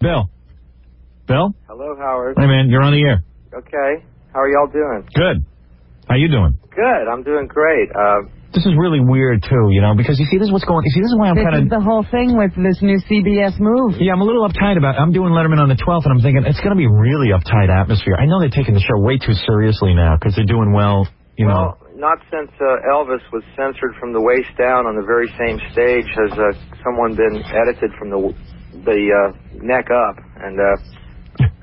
Bill. Bill? Hello, Howard. Hey, man, you're on the air. Okay. How are y'all doing? Good. How you doing? Good. I'm doing great. Uh, This is really weird, too, you know, because you see, this is what's going You see, this is why I'm This kind of... the whole thing with this new CBS move. Yeah, I'm a little uptight about it. I'm doing Letterman on the 12th, and I'm thinking it's going to be really uptight atmosphere. I know they're taking the show way too seriously now because they're doing well, you know. well, not since uh, Elvis was censored from the waist down on the very same stage has uh, someone been edited from the the uh, neck up, and uh,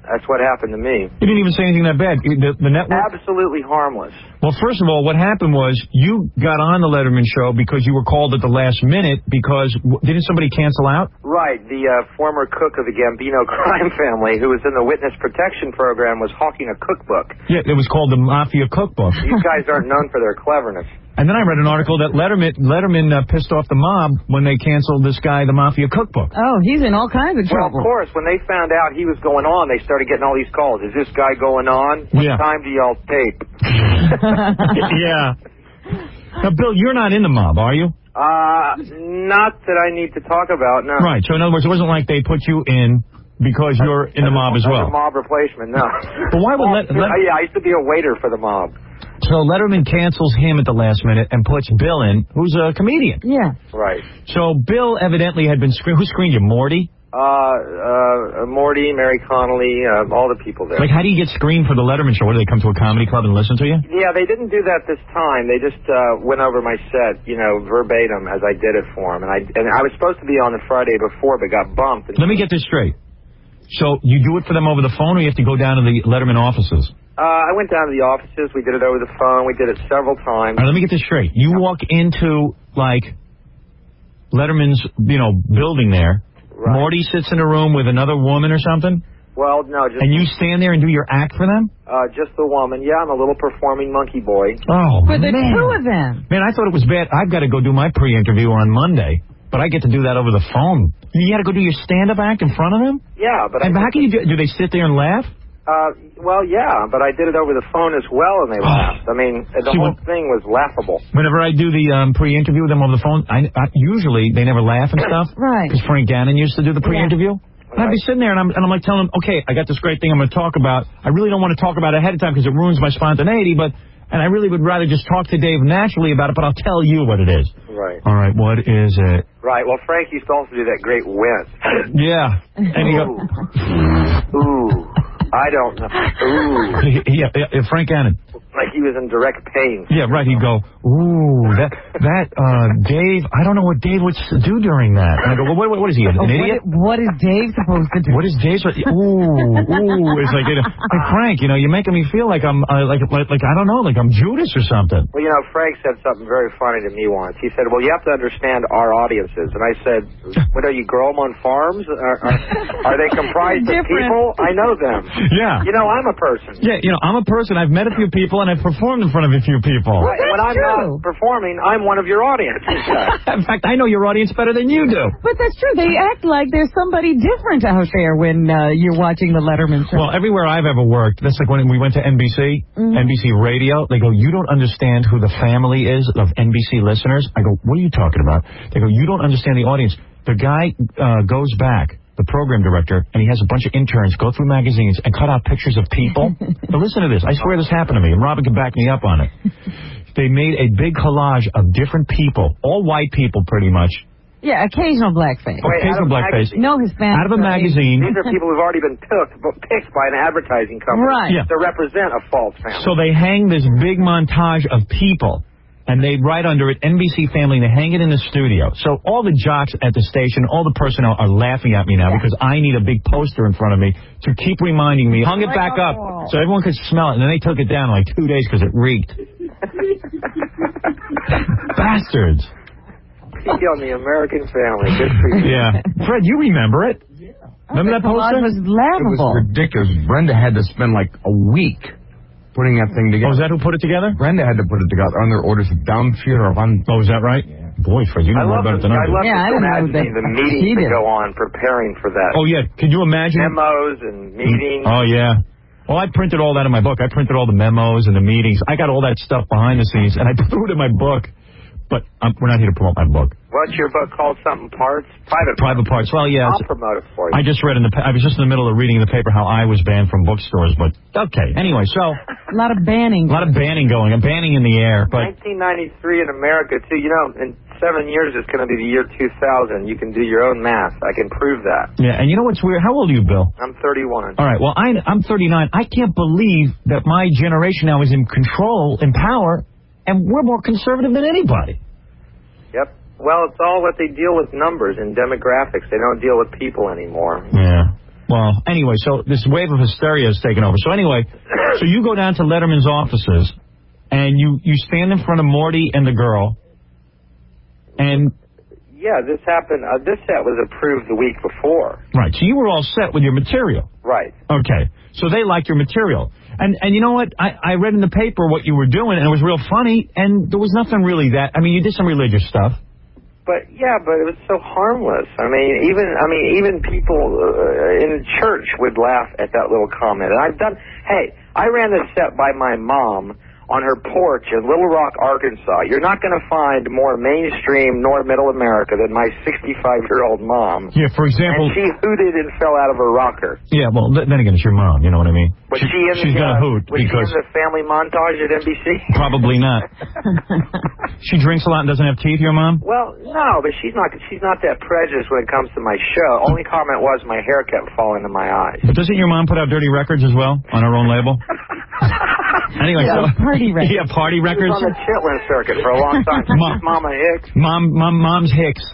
that's what happened to me. You didn't even say anything that bad. The, the network. Absolutely harmless. Well, first of all, what happened was you got on the Letterman show because you were called at the last minute because didn't somebody cancel out? Right. The uh, former cook of the Gambino crime family, who was in the witness protection program, was hawking a cookbook. Yeah, it was called the Mafia Cookbook. These guys aren't known for their cleverness. And then I read an article that Letterman Letterman uh, pissed off the mob when they canceled this guy, the Mafia Cookbook. Oh, he's in all kinds of trouble. Well, of course, when they found out he was going on, they started getting all these calls. Is this guy going on? What Yeah. time do y'all tape? yeah. Now, Bill, you're not in the mob, are you? Uh, not that I need to talk about, no. Right. So in other words, it wasn't like they put you in because you're in the mob as As well. a mob replacement, no. But why would let- let- yeah, I used to be a waiter for the mob. So Letterman cancels him at the last minute and puts Bill in, who's a comedian. Yeah. Right. So Bill evidently had been screened. Who screened you? Morty? Uh, uh, Morty, Mary Connelly, uh, all the people there. Like, how do you get screened for the Letterman show? What, do they come to a comedy club and listen to you? Yeah, they didn't do that this time. They just uh, went over my set, you know, verbatim as I did it for them. And I and I was supposed to be on the Friday before, but got bumped. Let me get this straight. So you do it for them over the phone, or you have to go down to the Letterman offices? Uh, I went down to the offices. We did it over the phone. We did it several times. All right, let me get this straight. You walk into like Letterman's, you know, building there. Right. Morty sits in a room with another woman or something, Well, no, just and you stand there and do your act for them. uh, just the woman. Yeah, I'm a little performing monkey boy. Oh For the man, two of them. man, I thought it was bad. I've got to go do my pre-interview on Monday, but I get to do that over the phone. You got to go do your stand-up act in front of them. Yeah, but I, And how can you do? Do they sit there and laugh? Uh, well, yeah, but I did it over the phone as well, and they laughed. I mean, the See, whole when- thing was laughable. Whenever I do the um, pre-interview with them over the phone, I, I usually they never laugh and stuff. Right. Because Frank Gannon used to do the pre-interview. And I'd be sitting there and I'm, and I'm like telling them, okay, I got this great thing I'm going to talk about. I really don't want to talk about it ahead of time because it ruins my spontaneity, but, and I really would rather just talk to Dave naturally about it, but I'll tell you what it is. Right. All right, what is it? Right. Well, Frank used to also do that great wince. Yeah. And you go, Ooh. I don't know. Ooh. yeah, Frank Gannon. Like he was in direct pain. Yeah, right. He'd go, ooh, that, that, uh, Dave, I don't know what Dave would do during that. And I go, well, what, what is he, an what, idiot? what is Dave supposed to do? What is Dave's? Ooh, ooh. It's like, you know, like Frank, you know, you're making me feel like I'm, uh, like, like, like, I don't know, like I'm Judas or something. Well, you know, Frank said something very funny to me once. He said, "Well, you have to understand our audiences." And I said, "What are you, them on farms? Are, are, are they comprised of people? I know them. Yeah. You know, I'm a person. Yeah, you know, I'm a person. I've met a few people and I've performed in front of a few people. Right, when I'm true. not performing, I'm one of your audience. In fact, I know your audience better than you do. But that's true. They act like there's somebody different out there when uh, you're watching the Letterman show. Well, everywhere I've ever worked, that's like when we went to NBC, NBC Radio, they go, you don't understand who the family is of NBC listeners. I go, what are you talking about? They go, you don't understand the audience. The guy uh, goes back, the program director, and he has a bunch of interns go through magazines and cut out pictures of people. now listen to this. I swear this happened to me, and Robin can back me up on it. They made a big collage of different people, all white people pretty much, yeah, occasional blackface. Wait, occasional out blackface, magazine. No Hispanic. out of a magazine. These are people who've already been picked, picked by an advertising company Right. Yeah. to represent a false family. So they hang this big montage of people, and they write under it NBC Family, and they hang it in the studio. So all the jocks at the station, all the personnel are laughing at me now because I need a big poster in front of me to keep reminding me. Hung it back up so everyone could smell it, and then they took it down in like two days because it reeked. Bastards. On the American family. Good for you. Yeah. Fred, you remember it? Yeah. Remember that poster? It was laughable. It laughable. was ridiculous. Brenda had to spend like a week putting that thing together. Oh, together. is that who put it together? Brenda had to put it together under orders of Down Fuhrer von. Oh, is that right? Boy, Fred, you know more about it than I I do. love Yeah, I just didn't know imagining that the he meetings that go on preparing for that. Oh, yeah. Can you imagine? Memos and meetings. Oh yeah. Well, I printed all that in my book. I printed all the memos and the meetings. I got all that stuff behind the scenes, and I threw it in my book. But um, we're not here to promote my book. What's your book called? Something parts? Private. Private parts. Well, yeah. I'll promote it for you. I just read in the. pa- I was just in the middle of reading in the paper how I was banned from bookstores, but okay. Anyway, so A lot of banning. a lot of banning going, a banning in the air, but 1993 in America too. You know, in seven years it's going to be the year 2000. You can do your own math. I can prove that. yeah. And you know what's weird? How old are you, Bill? I'm 31. All right. Well, I, I'm 39. I can't believe that my generation now is in control, in power, and we're more conservative than anybody. Yep. Well, it's all what they deal with numbers and demographics. They don't deal with people anymore. Yeah. Well, anyway, so this wave of hysteria has taken over. So anyway, so you go down to Letterman's offices, and you you stand in front of Morty and the girl, and Yeah, this happened. Uh, this set was approved the week before. right. So you were all set with your material. Right. Okay. So they liked your material. And and you know what? I, I read in the paper what you were doing, and it was real funny, and there was nothing really that. I mean, you did some religious stuff. But yeah, but it was so harmless. I mean, even I mean, even people uh, in church would laugh at that little comment. And I've done. Hey, I ran this set by my mom on her porch in Little Rock, Arkansas. You're not going to find more mainstream nor middle America than my 65-year-old mom. Yeah, for example. And she hooted and fell out of her rocker. Yeah, well, then again, it's your mom. You know what I mean? Was she, in she's the, gonna uh, hoot was because she in the family montage at NBC? probably not. she drinks a lot and doesn't have teeth. Your mom? Well, no, but she's not. She's not that prejudiced when it comes to my show. Only comment was my hair kept falling to my eyes. But doesn't your mom put out dirty records as well on her own label? anyway, Yeah, so party records. yeah, party She was records. on the Chitlin circuit for a long time. Mom. Mama Hicks. Mom, mom, mom's Hicks.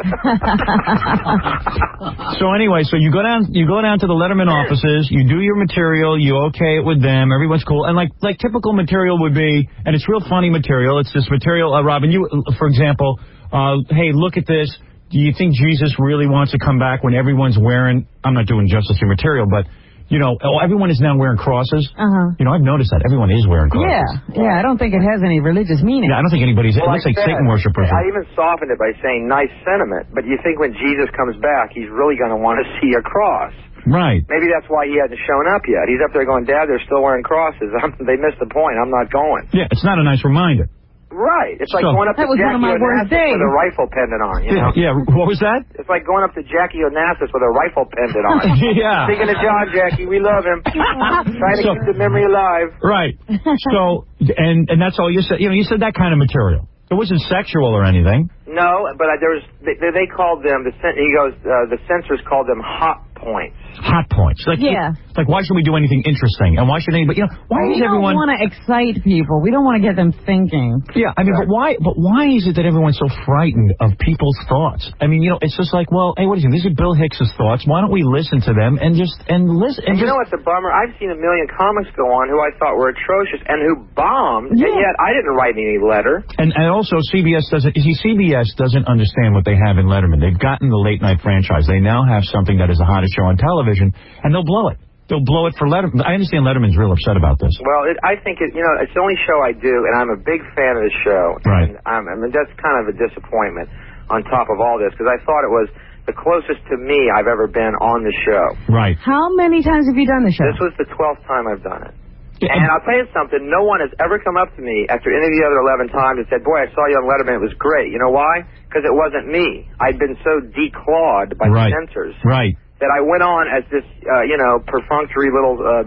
so anyway, so you go down, you go down to the Letterman offices, you do your material, you okay it with them, everyone's cool, and like like typical material would be, and it's real funny material. It's this material, uh, Robin. You, for example, uh, hey, look at this. Do you think Jesus really wants to come back when everyone's wearing? I'm not doing justice to your material, but. You know, oh, everyone is now wearing crosses. Uh-huh. You know, I've noticed that everyone is wearing crosses. Yeah, yeah. I don't think it has any religious meaning. Yeah, I don't think anybody's. Well, it looks I like said, Satan worshippers. I even softened it by saying nice sentiment. But you think when Jesus comes back, he's really going to want to see a cross. Right. Maybe that's why he hasn't shown up yet. He's up there going, Dad, they're still wearing crosses. I'm, they missed the point. I'm not going. Yeah, it's not a nice reminder. Right. It's like So- going up to was Jackie of my worst Onassis with a rifle pendant on. You know. Yeah, what was that? It's like going up to Jackie Onassis with a rifle pendant on. Yeah. Thinking of John, Jackie. We love him. Trying to So- keep the memory alive. Right. So, and and that's all you said. You know, you said that kind of material. It wasn't sexual or anything. No, but I, there was. They, they called them. The cen- he goes. Uh, the censors called them hot points. Hot points. Like, Yeah. Like, why should we do anything interesting? And why should anybody? You know, why we is don't want to excite people. We don't want to get them thinking. Yeah, I mean, but why? But why is it that everyone's so frightened of people's thoughts? I mean, you know, it's just like, well, hey, what is it? These are Bill Hicks's thoughts. Why don't we listen to them and just and listen? And And you just, know what's a bummer? I've seen a million comics go on who I thought were atrocious and who bombed, and yet I didn't write any letter. And, and also CBS doesn't. You see, CBS doesn't understand what they have in Letterman. They've gotten the late night franchise. They now have something that is the hottest show on television, and they'll blow it. They'll blow it for Letterman. I understand Letterman's real upset about this. Well, it, I think it. You know, it's the only show I do, and I'm a big fan of the show. Right. And I'm, I mean, that's kind of a disappointment on top of all this because I thought it was the closest to me I've ever been on the show. Right. How many times have you done the show? This was the twelfth time I've done it. Yeah, And I'll tell you something, no one has ever come up to me after any of the other 11 times and said, boy, I saw you on Letterman, it was great. You know why? Because it wasn't me. I'd been so declawed by Right. the censors Right. That I went on as this, uh, you know, perfunctory little uh,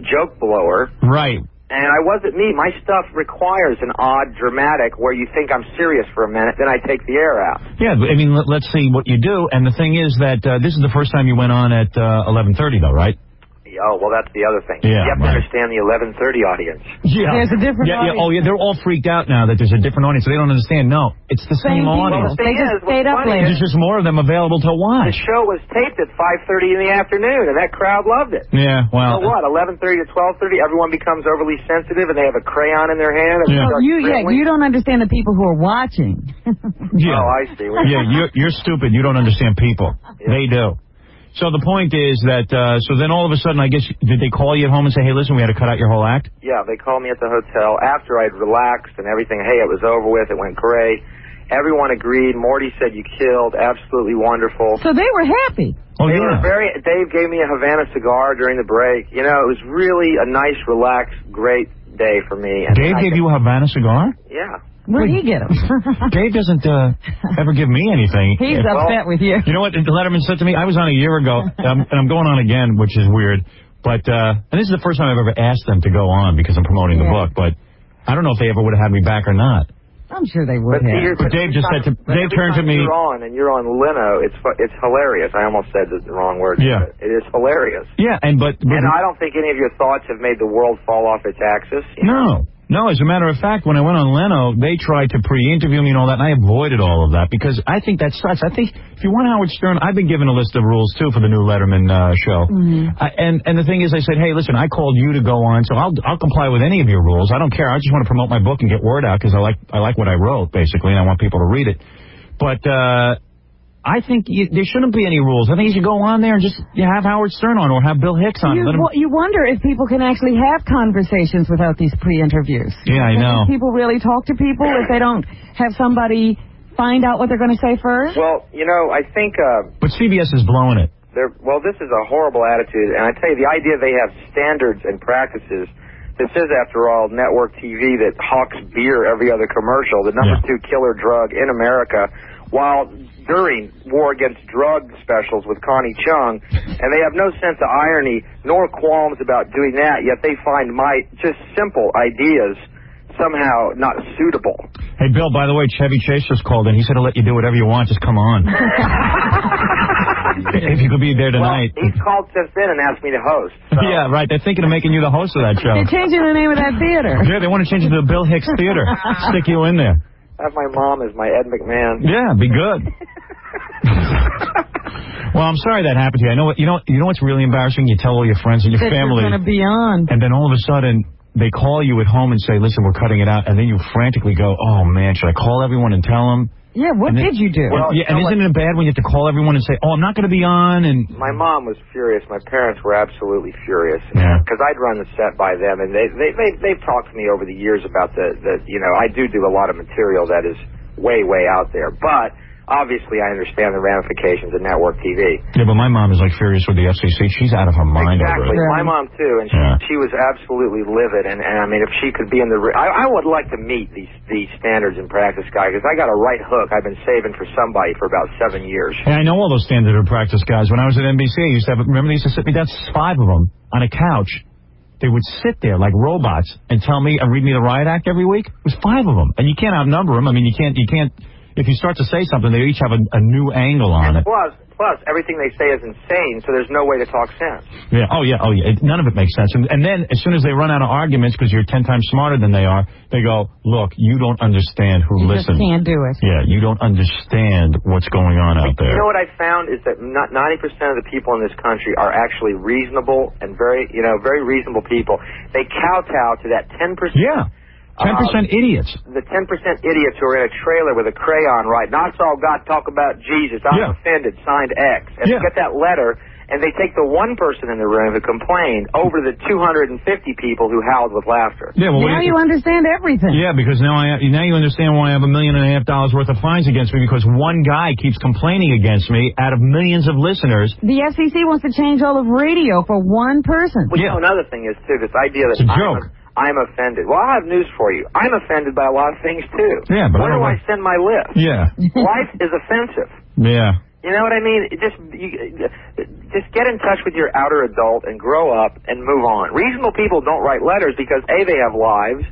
joke blower. Right. And I wasn't me. My stuff requires an odd, dramatic, where you think I'm serious for a minute, then I take the air out. Yeah. I mean, let, let's see what you do. And the thing is that uh, this is the first time you went on at uh, 11:30, though, right? Oh, well, that's the other thing. Yeah, you have right. to understand the 11:30 audience. Yeah. There's a different Yeah, yeah. Oh, yeah. They're all freaked out now that there's a different audience. They don't understand. No, it's the Same same, people. audience. the They thing just stayed up later. There's just more of them available to watch. The show was taped at 5:30 in the afternoon, and that crowd loved it. Yeah. You Well. know what? 11:30 to 12:30, everyone becomes overly sensitive, and they have a crayon in their hand. And Yeah. they start you, yeah, you don't understand the people who are watching. Yeah. Oh, I see. yeah, you're, you're stupid. You don't understand people. They do. So the point is that, uh, so then all of a sudden, I guess, did they call you at home and say, hey, listen, we had to cut out your whole act? Yeah, they called me at the hotel after I'd relaxed and everything. Hey, it was over with. It went great. Everyone agreed. Morty said you killed. Absolutely wonderful. so they were happy. Oh, They yeah. were very. Dave gave me a Havana cigar during the break. You know, it was really a nice, relaxed, great day for me. And Dave I gave think- you a Havana cigar? Yeah. Where'd he get them? Dave doesn't uh, ever give me anything. He's If- upset with you. You know what the Letterman said to me? I was on a year ago, um, and I'm going on again, which is weird. But uh, and this is the first time I've ever asked them to go on because I'm promoting the book. But I don't know if they ever would have had me back or not. I'm sure they would But, have. you're- But Dave just said to- Dave turned to me- You're on, and you're on Leno. It's it's hilarious. I almost said the wrong word. Yeah. It is hilarious. Yeah, and but, but And I don't think any of your thoughts have made the world fall off its axis. you know? No. As a matter of fact, when I went on Leno, they tried to pre-interview me and all that, and I avoided all of that because I think that sucks. I think if you want Howard Stern, I've been given a list of rules too for the new Letterman uh, show. I, and and the thing is, I said, hey, listen, I called you to go on, so I'll I'll comply with any of your rules. I don't care. I just want to promote my book and get word out because I like I like what I wrote basically, and I want people to read it. But uh, I think you, there shouldn't be any rules. I think you should go on there and just you have Howard Stern on or have Bill Hicks on. You, Let 'em- wo- you wonder if people can actually have conversations without these pre-interviews. Yeah, I Can know. people really talk to people if they don't have somebody find out what they're going to say first? Well, you know, I think. Uh, But CBS is blowing it. They're, well, this is a horrible attitude, and I tell you, the idea they have standards and practices. This is, after all, network TV that hawks beer every other commercial, the number Yeah. two killer drug in America, while during war against drug specials with Connie Chung, and they have no sense of irony nor qualms about doing that, yet they find my just simple ideas somehow not suitable. Hey, Bill, by the way, Chevy Chase just called in. He said he'll let you do whatever you want. Just come on. if you could be there tonight. Well, he's called since then and asked me to host. So. yeah, right. They're thinking of making you the host of that show. They're changing the name of that theater. Yeah, they want to change it to the Bill Hicks Theater. Stick you in there. Have my mom as my Ed McMahon. Yeah, be good. well, I'm sorry that happened to you. I know what you know. You know what's really embarrassing? You tell all your friends and your That family, you're going to be on. and then all of a sudden they call you at home and say, "Listen, we're cutting it out," and then you frantically go, "Oh man, should I call everyone and tell them?" Yeah, what And then- did you do? Well, yeah, and you know isn't it bad when you have to call everyone and say, "Oh, I'm not going to be on," and My mom was furious. My parents were absolutely furious Yeah. because I'd run the set by them, and they they they they've talked to me over the years about the the you know I do do a lot of material that is way way out there, but obviously I understand the ramifications of network TV. Yeah, but my mom is like furious with the FCC. She's out of her mind exactly. over it. My mom too, and she Yeah. she was absolutely livid. And, and I mean, if she could be in the, I, I would like to meet these these standards and practice guy because I got a right hook I've been saving for somebody for about seven years. Hey, I know all those standard of practice guys. When I was at NBC, I used to have, remember they used to sit me down, five of them, on a couch. They would sit there like robots and tell me and read me the riot act every week. It was five of them, and you can't outnumber them. I mean, you can't, you can't. If you start to say something, they each have a, a new angle on it. Plus, plus everything they say is insane, so there's no way to talk sense. Yeah. Oh yeah. Oh yeah. It, none of it makes sense. And, and then as soon as they run out of arguments because you're ten times smarter than they are, they go, "Look, you don't understand who you just listens. can't do it. Yeah, you don't understand what's going on out there. You know what I found is that not 90% of the people in this country are actually reasonable and very, you know, very reasonable people. They kowtow to that 10%. Yeah. Ten percent um, idiots. The 10% idiots who are in a trailer with a crayon right. Not saw God talk about Jesus. I'm Yeah. offended, signed X. And Yeah. they get that letter, and they take the one person in the room who complained over the 250 people who howled with laughter. Yeah. Well, now do you understand everything. Yeah, because now I now you understand why I have a million and a half dollars worth of fines against me because one guy keeps complaining against me out of millions of listeners. The FCC wants to change all of radio for one person. Well, you Yeah. know, another thing is, too, this idea that It's a I'm, joke. I'm offended. Well, I have news for you. I'm offended by a lot of things, too. Yeah, but I Where don't do I send my list? Yeah. Life is offensive. Yeah. You know what I mean? Just you, just get in touch with your outer adult and grow up and move on. Reasonable people don't write letters because a they have lives.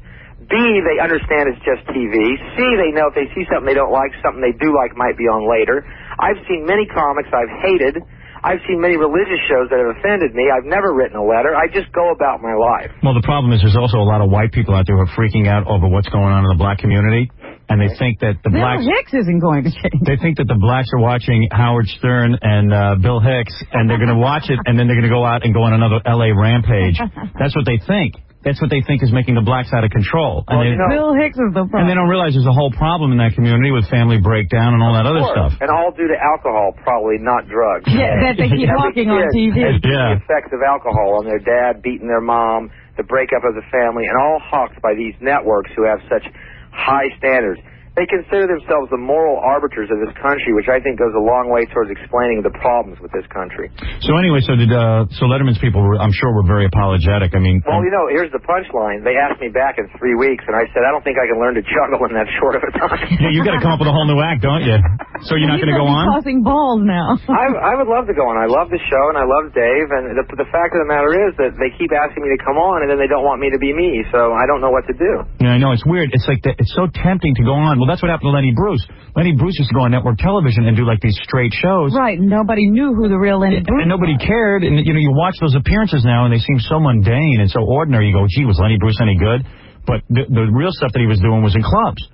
B they understand it's just TV. C they know if they see something they don't like, something they do like might be on later. I've seen many comics I've hated. I've seen many religious shows that have offended me. I've never written a letter. I just go about my life. Well, the problem is there's also a lot of white people out there who are freaking out over what's going on in the black community, and they think that the Bill blacks Hicks isn't going to change. they think that the blacks are watching Howard Stern and uh, Bill Hicks, and they're going to watch it, and then they're going to go out and go on another L.A. rampage. That's what they think. That's what they think is making the blacks out of control. And, Well, they, you know- Bill Hicks is the problem. and they don't realize there's a whole problem in that community with family breakdown and all that other stuff. And all due to alcohol, probably not drugs. yeah, that they keep Every talking on TV. Yeah. The effects of alcohol on their dad, beating their mom, the breakup of the family, and all hawked by these networks who have such high standards. They consider themselves the moral arbiters of this country, which I think goes a long way towards explaining the problems with this country. So anyway, so did uh, so Letterman's people, were, I'm sure, were very apologetic. I mean, Well, you know, here's the punchline. They asked me back in three weeks, and I said, I don't think I can learn to juggle in that short of a time. yeah, you got to come up with a whole new act, don't you? So you're not He's going to go on? Tossing balls now. I, I would love to go on. I love the show, and I love Dave. And the, the fact of the matter is that they keep asking me to come on, and then they don't want me to be me. So I don't know what to do. Yeah, I know it's weird. It's like the, it's so tempting to go on. Well, that's what happened to Lenny Bruce. Lenny Bruce used to go on network television and do like these straight shows. right. Nobody knew who the real Lenny Bruce And nobody cared, and you know, you watch those appearances now, and they seem so mundane and so ordinary. You go, "Gee, was Lenny Bruce any good?" But the, the real stuff that he was doing was in clubs.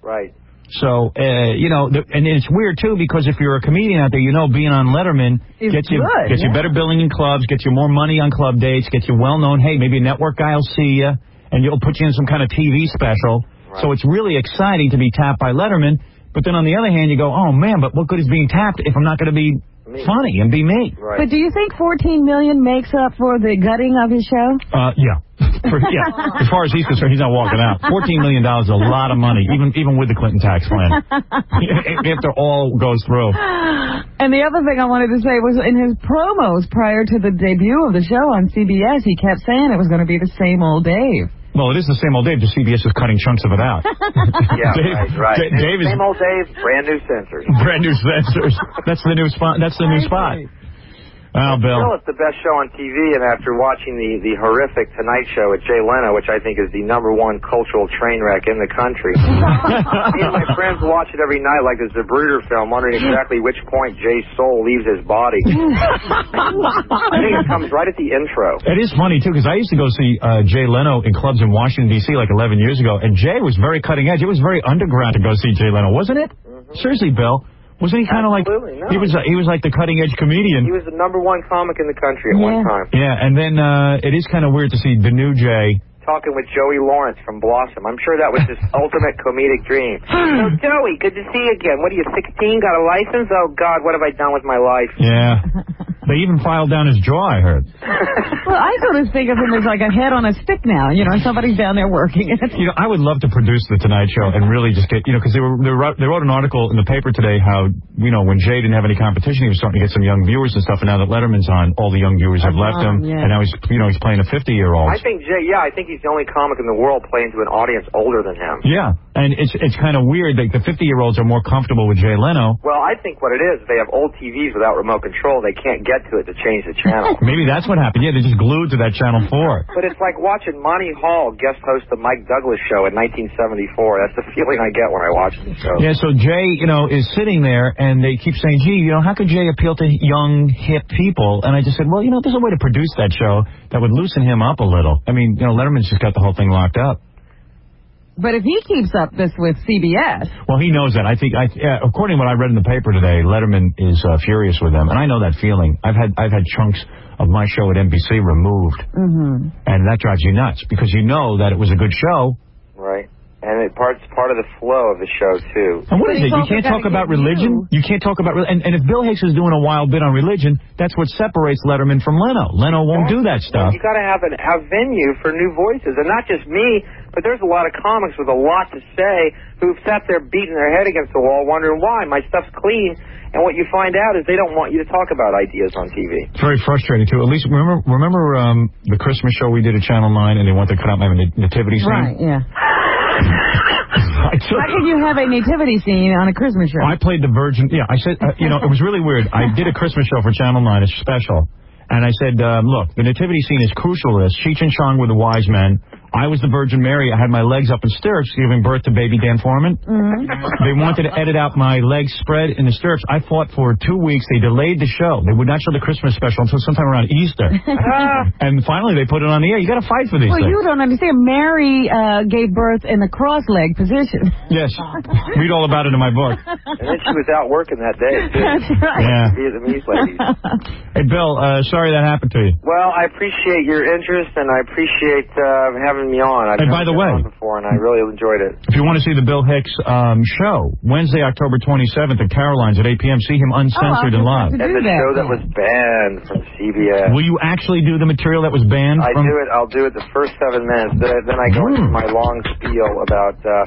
Right. So, uh, you know, the, and it's weird too because if you're a comedian out there, you know, being on Letterman Is gets you good, gets you better billing in clubs, gets you more money on club dates, gets you well known. Hey, maybe a network guy will see you, and you'll put you in some kind of TV special. So it's really exciting to be tapped by Letterman. But then on the other hand, you go, oh man, but what good is being tapped if I'm not going to be funny and be me? Right. But do you think 14 million makes up for the gutting of his show? Uh, yeah. For, yeah. As far as he's concerned, he's not walking out. Fourteen million dollars is a lot of money, even even with the Clinton tax plan. if After all goes through. And the other thing I wanted to say was in his promos prior to the debut of the show on CBS, he kept saying it was going to be the same old Dave. Well, it is the same old Dave. Just CBS is cutting chunks of it out. Yeah, Dave- right, right. Da- Dave is- Same old Dave, brand new sensors. Brand new sensors. That's the new spot. That's the new spot. Well, Bill. Still, it's the best show on TV, and after watching the, the horrific Tonight Show with Jay Leno, which I think is the number one cultural train wreck in the country, me and my friends watch it every night like it's a Budd Dwyer film, wondering exactly which point Jay's soul leaves his body. I think it comes right at the intro. It is funny too because I used to go see uh, Jay Leno in clubs in Washington D.C. like 11 years ago, and Jay was very cutting edge. It was very underground to go see Jay Leno, wasn't it? Seriously, Bill, wasn't he kind of like no. he was? Uh, he was like the cutting edge comedian. He was the number one comic in the country at one time. Yeah, and then uh, it is kind of weird to see the new Jay. Talking with Joey Lawrence from Blossom. I'm sure that was his ultimate comedic dream. So, Joey, good to see you again. What are you, 16? Got a license? Oh, God, what have I done with my life? Yeah, they even filed down his jaw. I heard. Well, I sort of think of him as like a head on a stick now. You know, and somebody's down there working it. You know, I would love to produce the Tonight Show and really just get, you know, because they were they wrote, they wrote an article in the paper today how you know when Jay didn't have any competition, he was starting to get some young viewers and stuff. And now that Letterman's on, all the young viewers have left uh-huh, him, yeah. and now he's you know he's playing a 50 year old. I think Jay, yeah, I think he's the only comic in the world playing to an audience older than him. Yeah, and it's it's kind of weird that the 50 year olds are more comfortable with Jay Leno. Well, I think what it is, they have old TVs without remote control. They can't get to it to change the channel. Maybe that's what happened. Yeah, they're just glued to that Channel 4. but it's like watching Monty Hall guest host the Mike Douglas show in 1974. That's the feeling I get when I watch the show. Yeah, so Jay, you know, is sitting there, and they keep saying, "Gee, you know, how could Jay appeal to young, hip people?" And I just said, "Well, you know, there's a way to produce that show that would loosen him up a little. I mean, you know, Letterman's just got the whole thing locked up. But if he keeps up this with CBS, Well, he knows that. I think, I, yeah, according to what I read in the paper today, Letterman is uh, furious with them, and I know that feeling. I've had I've had chunks of my show at NBC removed, mm-hmm. and that drives you nuts because you know that it was a good show. Right. And it part's part of the flow of the show too. And what But is it? You can't talk about religion. You can't talk about and, and if Bill Hicks is doing a wild bit on religion, that's what separates Letterman from Leno. Leno won't do that stuff. You got to have an, a venue for new voices, and not just me, but there's a lot of comics with a lot to say who've sat there beating their head against the wall, wondering why my stuff's clean. And what you find out is they don't want you to talk about ideas on TV. It's very frustrating too. At least remember remember um, the Christmas show we did at Channel Nine, and they wanted to cut out my nativity scene. right? Yeah. I took- How can you have a nativity scene on a Christmas show? I played the Virgin. Yeah, I said, uh, you know, it was really weird. I did a Christmas show for Channel 9, a special. And I said, um, look, the nativity scene is crucial to this. Cheech and Chong were the wise men. I was the Virgin Mary. I had my legs up in stirrups giving birth to baby Dan Foreman. They wanted to edit out my legs spread in the stirrups. I fought for two weeks. They delayed the show. They would not show the Christmas special until sometime around Easter. and finally they put it on the air. You got to fight for these well, things. you don't understand. Mary uh, gave birth in the cross-leg position. Yes. Read all about it in my book. And then she was out working that day, too. That's right. Yeah. Vietnamese ladies. Hey, Bill, uh, sorry that happened to you. Well, I appreciate your interest, and I appreciate uh, having me on. I've And by the way- before, and I really enjoyed it. If you want to see the Bill Hicks um, show, Wednesday, October 27th at Caroline's at 8 p.m., see him uncensored and Oh, live. I'll just have And do the that show that was banned from CBS. Will you actually do the material that was banned I from... do it. I'll do it the first seven minutes. Then, then I go into Mm. my long spiel about uh,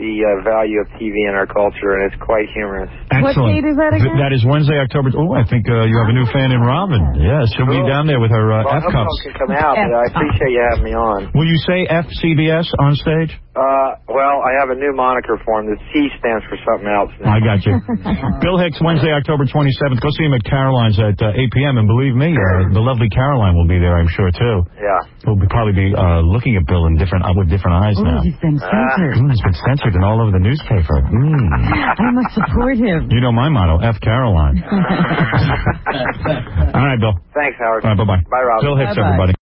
the uh, value of TV in our culture, and it's quite humorous. What Excellent. date is that again? that is Wednesday, October. Oh, I think uh, you have a new fan in Robin. Yeah, she'll be down there with her uh, Well, I F hope cups. y'all can come out, but I appreciate you having me on. Will you say FCBS on stage? Uh, well, I have a new moniker for him. The C stands for something else now. I got you. Bill Hicks, Wednesday, October 27th. Go see him at Caroline's at uh, 8 p.m. And believe me, uh, the lovely Caroline will be there, I'm sure, too. Yeah. We'll be, probably be uh, looking at Bill in different uh, with different eyes Oh, now. he's been censored. Mm, it's been censored and all over the newspaper. Mm. I must support him. You know my motto, F Caroline. all right, Bill. Thanks, Howard. All right, bye-bye. Bye, Rob. Bill Hicks, Bye-bye. everybody.